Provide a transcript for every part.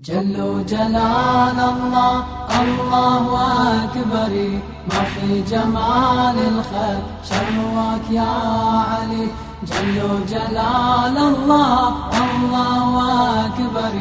جل جلال الله الله أكبر. ما في جمال الخلق شروك يا علي. جل جلال الله الله أكبر.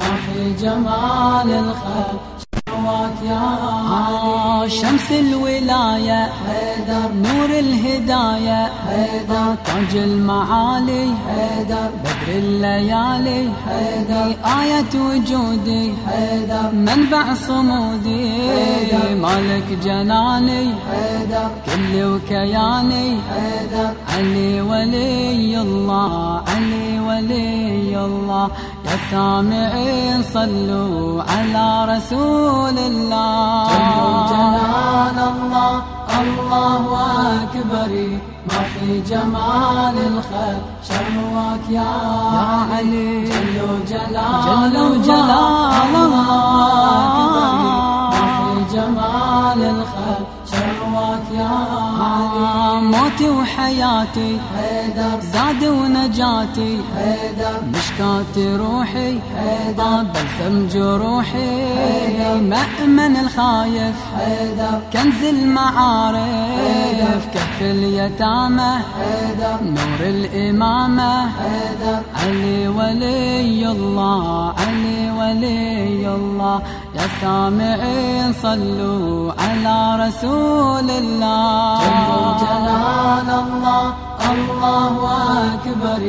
ما في جمال الخلق آه شمس الولاية حيدر. نور الهداية حيدر. تاج المعالي حيدر. بدر الليالي حيدر. آية وجودي حيدر. منبع صمودي حيدر. مالك جناني حيدر. كل وكياني حيدر. علي ولي الله علي ولي الله. يا سامعين صلوا على رسول الله. جل جلال الله. الله أكبر. ما في جمال الخلق. شروك يا يا علي. جل جلال جل جلال وحياتي حيدر. زادي ونجاتي. حيدر. مشكات روحي. حيدر. بلسم جروحي. مأمن الخايف. حيدر. كنز المعارف. كف اليتامى. حيدر. نور الإمامة. حيدر. علي ولي الله. علي ولي الله. يا سامعين صلوا على رسول الله. الله الله أكبر.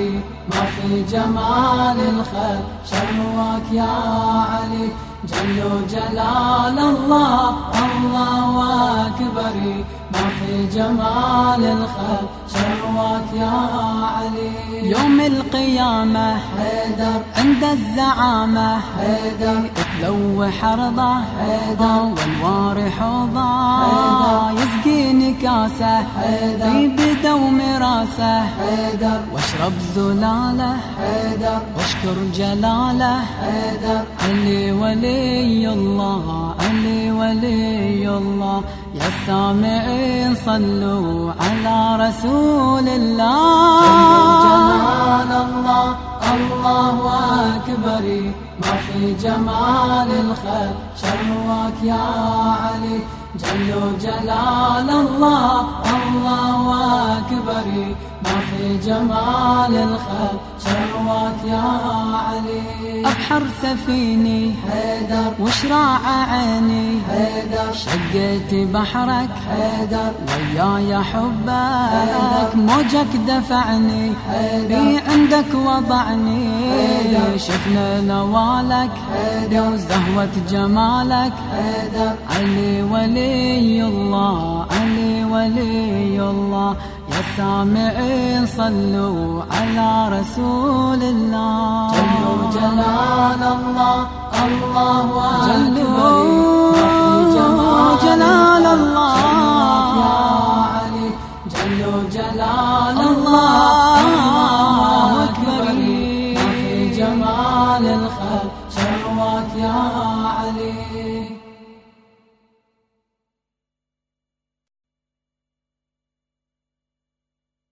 ما في جمال الخلق. شروك يا علي. جل جلال الله الله أكبر. ما في جمال الخلق. شروك يا علي. يوم القيامة حيدر. عند الزعامة حيدر. تلوح أرضه حيدر. والوار حوضه. كاسة حيدر. بدوم راسه. حيدر. واشرب زلاله. حيدر. واشكر جلاله. حيدر. علي ولي الله. علي ولي الله. يا سامعين صلوا على رسول الله. جلال الله. الله أكبر. ما في جمال الخلق شروك يا علي جل جلال الله. الله أكبر ما في جمال الخلق شروك يا علي. أبحر سفيني حيدر. وشراع عيني. حيدر. شقيت بحرك. حيدر. وياي حبك. موجك دفعني. بي عندك وضعني. شفنا نوالك. حيدر. وزهوة جمالك. حيدر. علي ولي الله. علي ولي الله يا سامعين صلوا على رسول الله جل جلال الله. الله أكبر.